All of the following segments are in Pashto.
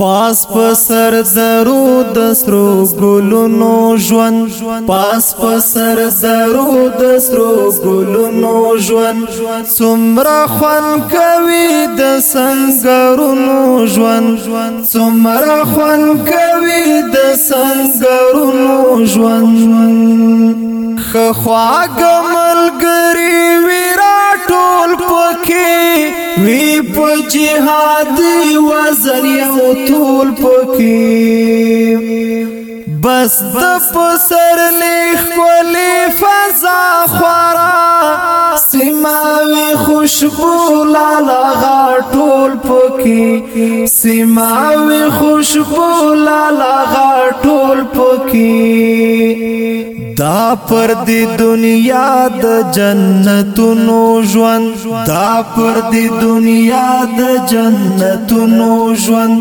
پاس په سر زرو د سرو ګلونو ژوند پاس په سر زرو د سرو ګلونو ژوند څومره خوان کوي د سنگرونو ژوند څومره خوان کوي د سنگرونو ژوند خواګ ملګری وی را ټول پکې وی په جهاد وزن یو ټول پکې بس د پسر لیک کولې فضا خورا سیماوي خوشبو لالا غټول پکې سیماوي خوشبو لالا دا پر دی دنیا د جنتونو ژوند دا پر دی دنیا د جنتونو ژوند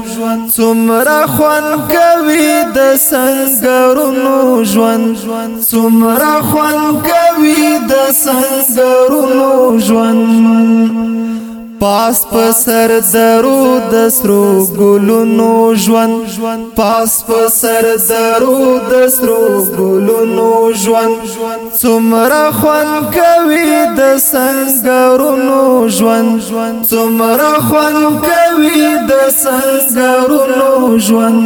څومره خوان کوي د سنگرونو ژوند څومره خوان کوي د سنگرونو ژوند پاس په سر درو د سرو ګلونو ژوند پاس په سر درو د سرو ګلونو ژوند څومره خوان کوي د سنگرونو ژوند څومره خوان کوي د سنگرونو ژوند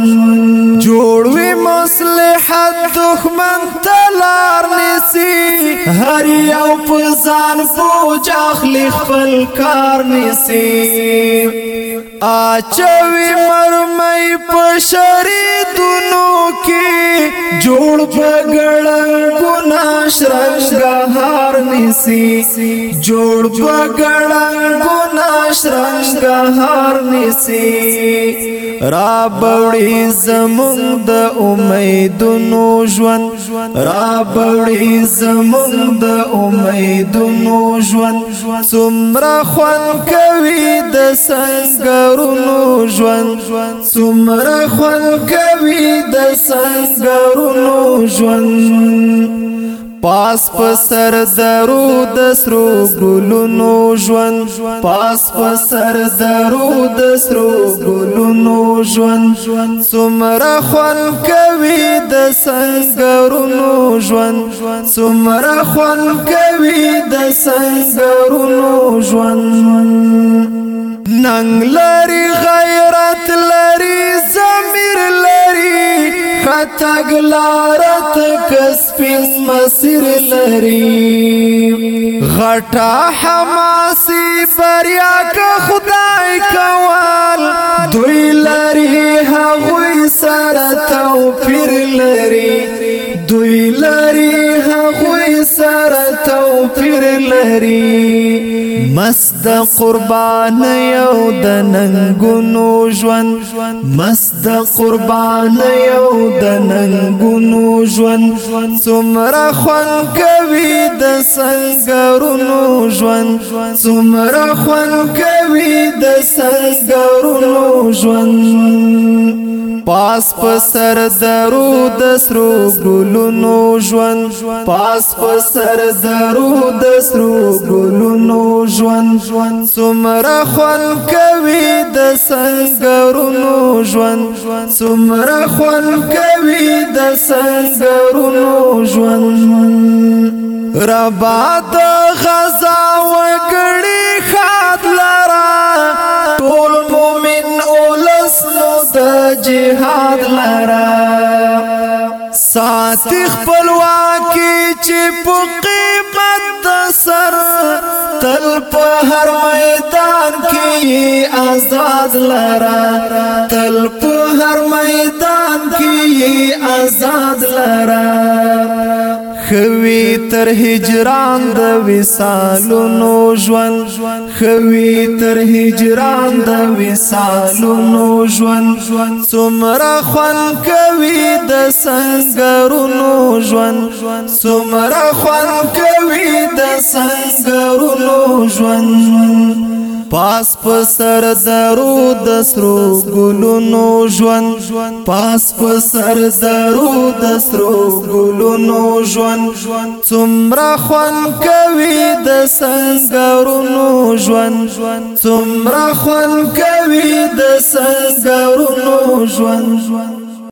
جوړوي مصلحت دښمن تلار نسی هر یو پزان فوج اخلی خپل کار نیسی اچوي مرمۍ په شریدونو کې جوړ پګړنګ ناشرنګهار نسی جوړ پګړنګ ناشرنګهار نسی را بوړې زمونږ د امیدونو ژوند را بوړې زمونږ د امیدونو ژوند څومره خوان کوي د سنگرونو ژوند څومره خوند کوي د سنگرونو ژوند پاس په سر درو د سرو ګلونو ژوند پاس په سر درو د سرو ګلونو ژوند څومره خوند کوي د سنگرونو ژوند څومره خوند کوي د سنگرونو ژوند ننګ لري غیرت لري زمير لري فتګ لارت کسبین مسیر لري غټا حماسي بریا که خدای کوال دوی لري هغوی سره توفیر لري دوی لري لري مست قربان یو د ننګونو ژوند مست قربان یو د ننګونو ژوند څومره خوان کوي د سنگرونو ژوند څومره خوان کوي د سنگرونو ژوند پاس په سر درو د سرو ګلونو ژوند پاس په سر درو د سرو ګلونو ژوند څومره خون کوي د سنگرونو ژوند څومره خون کوي د سنگرونو ژوند ربا د غزا وکړي خا جهاد لرا ساتي خپلواکي چې په قیمت سر تل په هر میدان کې آزاد لرا تل په هر میدان کې آزاد لرا خوي تر هجران د وسالونو ژوند خوي تر هجران د وسالونو ژوند څومره خوان کوي د سنگرونو ژوند څومره خوان کوي د سنگرونو ژوند پاس په سر درو د سرو ګلونو ژوند پاس په سر درو د سرو ګلونو ژوند څومره خوان کوي د سنگرونو ژوند څومره خوان کوي د سنگرونو ژوند